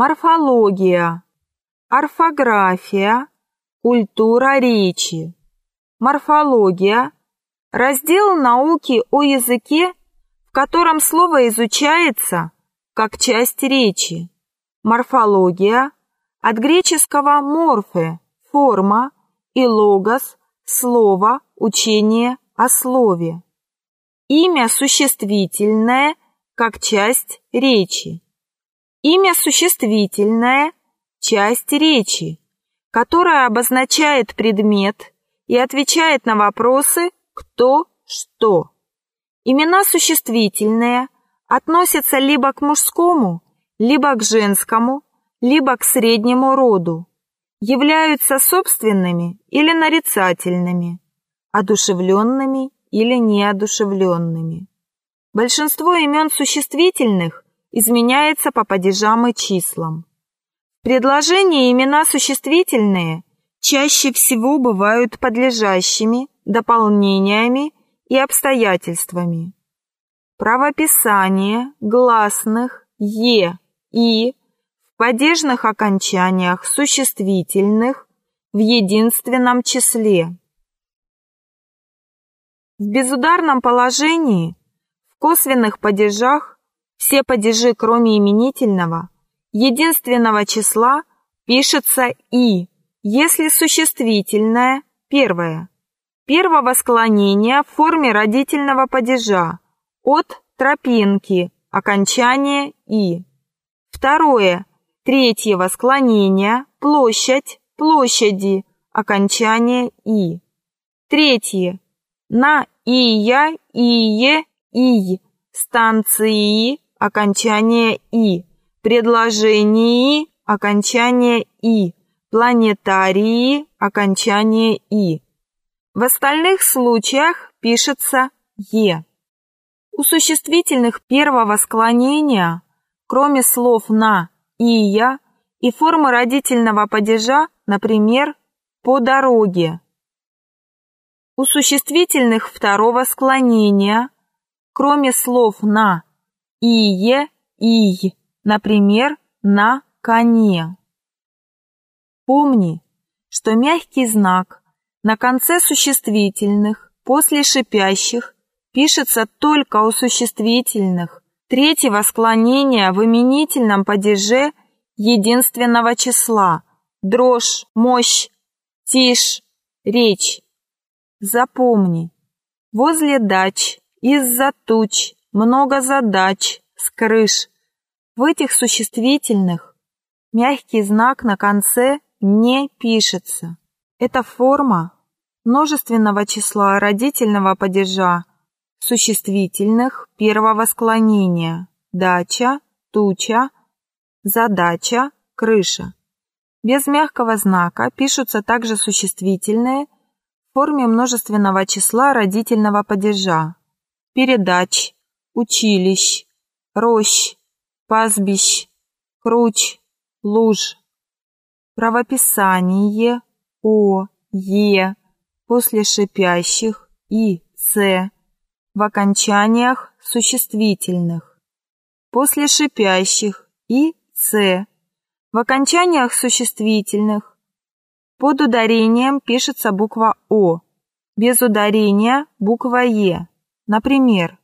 морфология, орфография, культура речи. Морфология – раздел науки о языке, в котором слово изучается как часть речи. Морфология – от греческого «морфе» – форма и «логос» – слово, учение о слове. Имя существительное как часть речи. Имя существительное – часть речи, которая обозначает предмет и отвечает на вопросы «кто», «что». Имена существительные относятся либо к мужскому, либо к женскому, либо к среднему роду, являются собственными или нарицательными, одушевленными или неодушевленными. Большинство имен существительных изменяется по падежам и числам. В предложении имена существительные чаще всего бывают подлежащими, дополнениями и обстоятельствами. Правописание гласных «е» и в падежных окончаниях существительных в единственном числе. В безударном положении в косвенных падежах все падежи, кроме именительного, единственного числа, пишется «и», если существительное, первое, первого склонения в форме родительного падежа от тропинки, окончание «и». Второе, третьего склонения, площадь, площади, окончание «и». Третье, на «ия», «ие», «ий», станции, окончание «и», предложении, окончание «и», планетарии, окончание «и». В остальных случаях пишется «е». У существительных первого склонения, кроме слов «на» и «я», и формы родительного падежа, например, «по дороге», у существительных второго склонения, кроме слов «на» и «е», «ий», например, «на коне». Помни, что мягкий знак на конце существительных после шипящих пишется только у существительных третьего склонения в именительном падеже единственного числа, дрожь, мощь, тишь, речь. Запомни, возле дач, из-за туч, много задач, с крыш. В этих существительных мягкий знак на конце не пишется. Это форма множественного числа родительного падежа существительных первого склонения дача, туча, задача, крыша. Без мягкого знака пишутся также существительные – форме множественного числа родительного падежа. Передач, училищ, рощ, пастбищ, круч, луж. Правописание О, Е, после шипящих И, С, в окончаниях существительных. После шипящих И, С, в окончаниях существительных под ударением пишется буква О, без ударения буква Е. Например,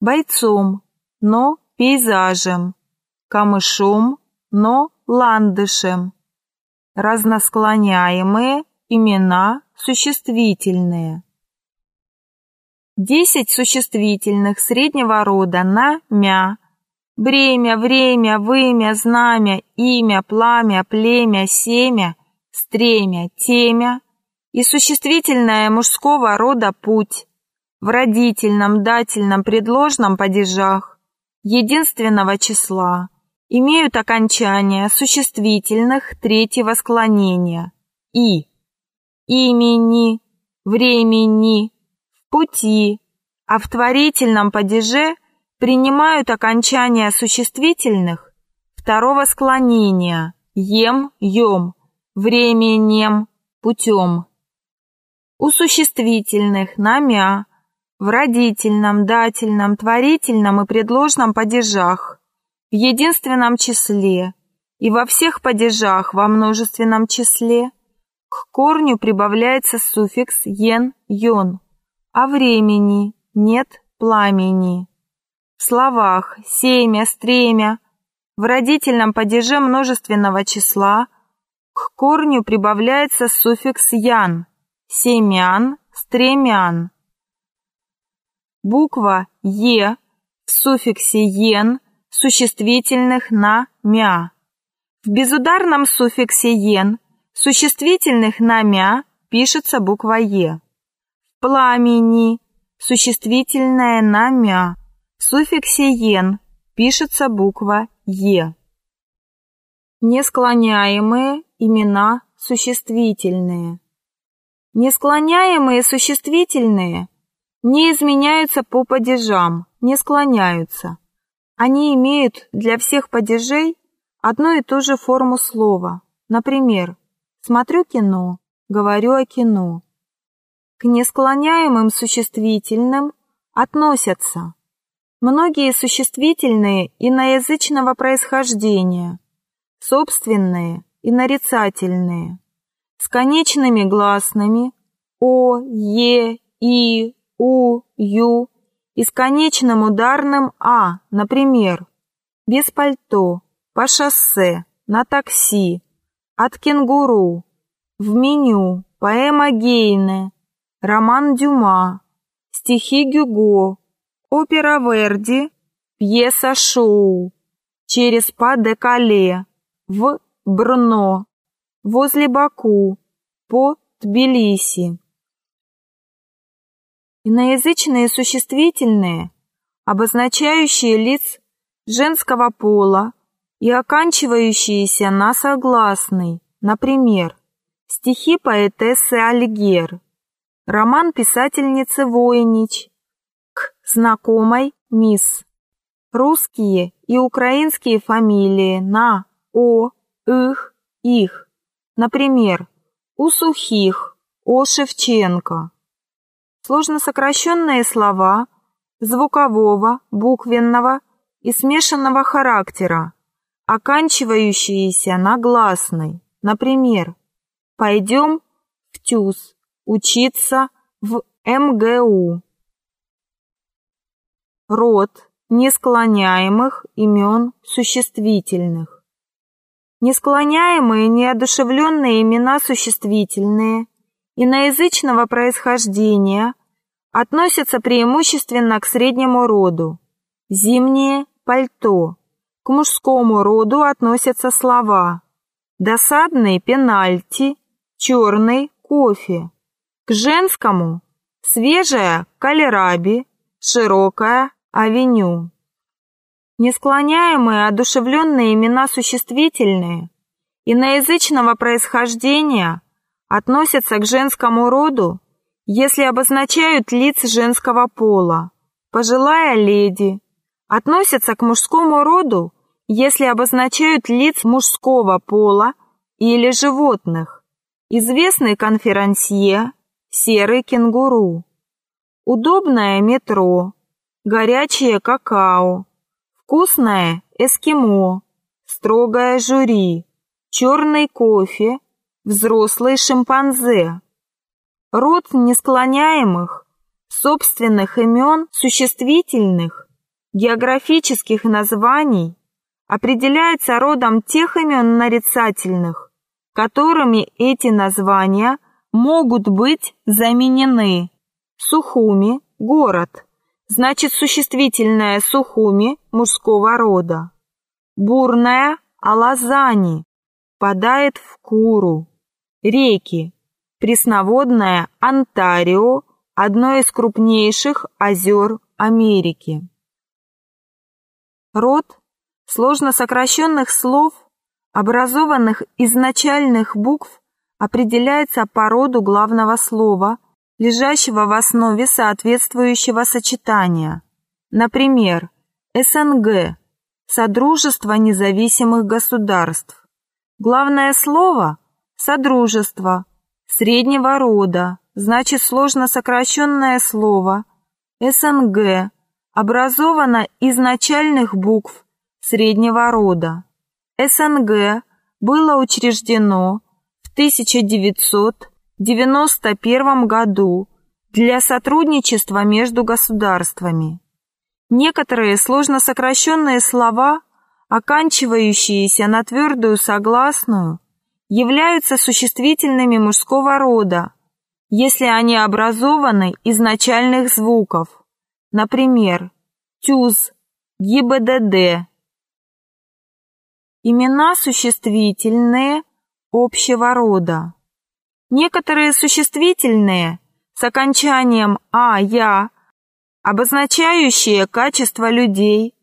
бойцом, но пейзажем, камышом, но ландышем. Разносклоняемые имена существительные. Десять существительных среднего рода на «мя», бремя, время, вымя, знамя, имя, пламя, племя, семя – стремя, темя и существительное мужского рода путь в родительном, дательном, предложном падежах единственного числа имеют окончание существительных третьего склонения и имени, времени, в пути, а в творительном падеже принимают окончание существительных второго склонения ем, ем, временем, путем. У существительных на «мя», в родительном, дательном, творительном и предложном падежах, в единственном числе и во всех падежах во множественном числе к корню прибавляется суффикс «ен-йон», а времени нет пламени. В словах «семя», «стремя» в родительном падеже множественного числа к корню прибавляется суффикс «ян» – «семян», «стремян». Буква «е» в суффиксе «ен» существительных на «мя». В безударном суффиксе «ен» существительных на «мя» пишется буква «е». В пламени существительное на «мя». В суффиксе «ен» пишется буква «е». Несклоняемые имена существительные. Несклоняемые существительные не изменяются по падежам, не склоняются. Они имеют для всех падежей одну и ту же форму слова. Например, смотрю кино, говорю о кино. К несклоняемым существительным относятся многие существительные иноязычного происхождения, собственные и нарицательные, с конечными гласными о, е, и, у, ю и с конечным ударным «а», например, без пальто, по шоссе, на такси, от кенгуру, в меню, поэма Гейне, роман Дюма, стихи Гюго, опера Верди, пьеса Шоу, через Па-де-Кале, в Брно, возле Баку, по Тбилиси. Иноязычные существительные, обозначающие лиц женского пола и оканчивающиеся на согласный, например, стихи поэтессы Алигер, роман писательницы Воинич, к знакомой мисс. Русские и украинские фамилии на о, их, их. Например, у сухих, о Шевченко. Сложно сокращенные слова звукового, буквенного и смешанного характера, оканчивающиеся на гласный. Например, «Пойдем в ТЮЗ учиться в МГУ». Род несклоняемых имен существительных. Несклоняемые, неодушевленные имена существительные иноязычного происхождения относятся преимущественно к среднему роду. Зимнее – пальто. К мужскому роду относятся слова «досадный пенальти», «черный кофе». К женскому – свежая калераби, широкая авеню. Несклоняемые одушевленные имена существительные иноязычного происхождения относятся к женскому роду, если обозначают лиц женского пола, пожилая леди, относятся к мужскому роду, если обозначают лиц мужского пола или животных, известный конферансье, серый кенгуру, удобное метро, горячее какао, вкусное эскимо, строгое жюри, черный кофе, взрослый шимпанзе. Род несклоняемых, собственных имен существительных, географических названий определяется родом тех имен нарицательных, которыми эти названия могут быть заменены. Сухуми – город, значит существительное Сухуми мужского рода. Бурная – Алазани, падает в Куру. Реки. Пресноводная Онтарио – одно из крупнейших озер Америки. Род сложно сокращенных слов, образованных из начальных букв, определяется по роду главного слова, лежащего в основе соответствующего сочетания. Например, СНГ – Содружество независимых государств. Главное слово Содружество, среднего рода, значит сложно сокращенное слово СНГ, образовано из начальных букв среднего рода. СНГ было учреждено в 1991 году для сотрудничества между государствами. Некоторые сложно сокращенные слова, оканчивающиеся на твердую согласную, являются существительными мужского рода, если они образованы из начальных звуков, например, ТЮЗ, ГИБДД. Имена существительные общего рода. Некоторые существительные с окончанием «а», «я», обозначающие качество людей,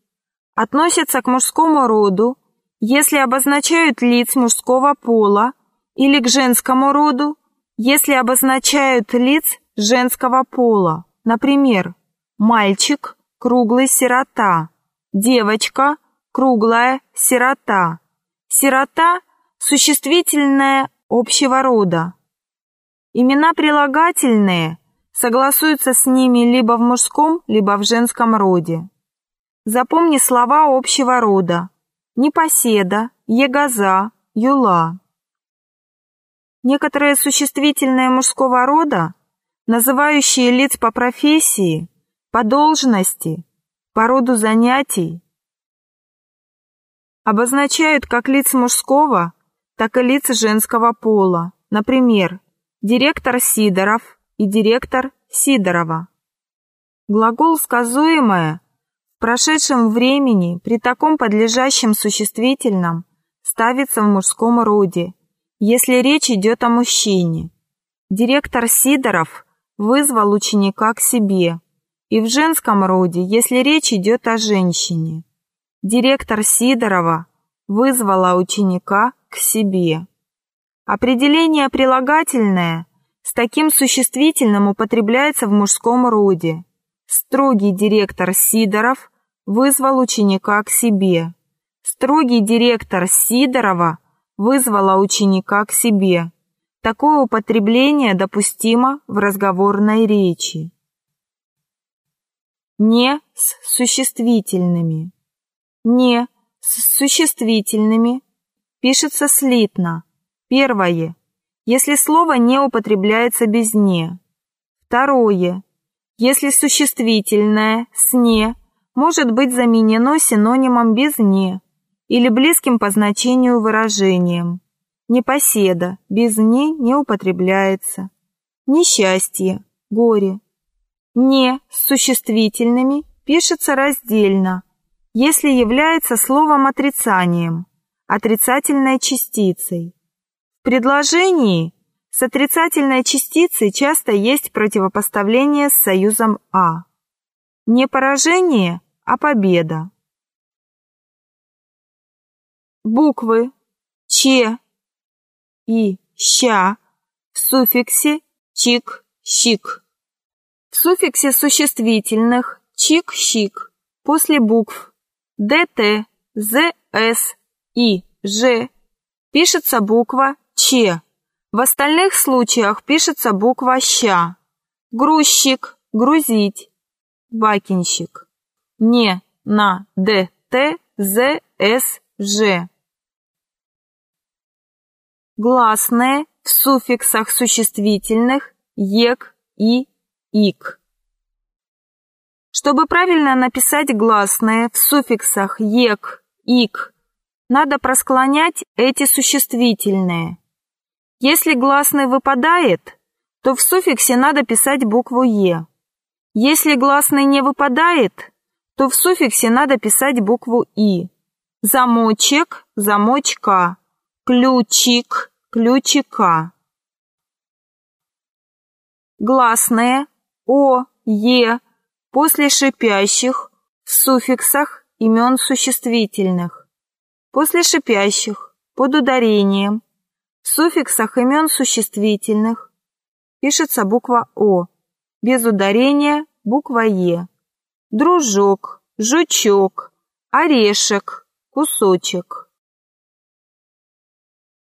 относятся к мужскому роду если обозначают лиц мужского пола, или к женскому роду, если обозначают лиц женского пола. Например, мальчик – круглый сирота, девочка – круглая сирота. Сирота – существительное общего рода. Имена прилагательные согласуются с ними либо в мужском, либо в женском роде. Запомни слова общего рода непоседа, егоза, юла. Некоторые существительные мужского рода, называющие лиц по профессии, по должности, по роду занятий, обозначают как лиц мужского, так и лиц женского пола, например, директор Сидоров и директор Сидорова. Глагол «сказуемое» прошедшем времени при таком подлежащем существительном ставится в мужском роде, если речь идет о мужчине. Директор Сидоров вызвал ученика к себе, и в женском роде, если речь идет о женщине. Директор Сидорова вызвала ученика к себе. Определение прилагательное с таким существительным употребляется в мужском роде. Строгий директор Сидоров вызвал ученика к себе. Строгий директор Сидорова вызвала ученика к себе. Такое употребление допустимо в разговорной речи. Не с существительными. Не с существительными пишется слитно. Первое. Если слово не употребляется без «не». Второе. Если существительное с «не» может быть заменено синонимом без «не» или близким по значению выражением. Непоседа без «не» не употребляется. Несчастье, горе. «Не» с существительными пишется раздельно, если является словом отрицанием, отрицательной частицей. В предложении с отрицательной частицей часто есть противопоставление с союзом «а». Не поражение, а победа. Буквы Че и Ща в суффиксе чик-щик. В суффиксе существительных чик-щик после букв ДТ, ЗС и Ж пишется буква Че. В остальных случаях пишется буква Ща. Грузчик, грузить бакинщик. Не на Д Т З С Ж. Гласные в суффиксах существительных ек и ик. Чтобы правильно написать гласные в суффиксах ек, ик, надо просклонять эти существительные. Если гласный выпадает, то в суффиксе надо писать букву «е». Если гласный не выпадает, то в суффиксе надо писать букву «и». Замочек, замочка, ключик, ключика. Гласные «о», «е» после шипящих в суффиксах имен существительных. После шипящих, под ударением, в суффиксах имен существительных пишется буква «о» без ударения буква «е». Дружок, жучок, орешек, кусочек.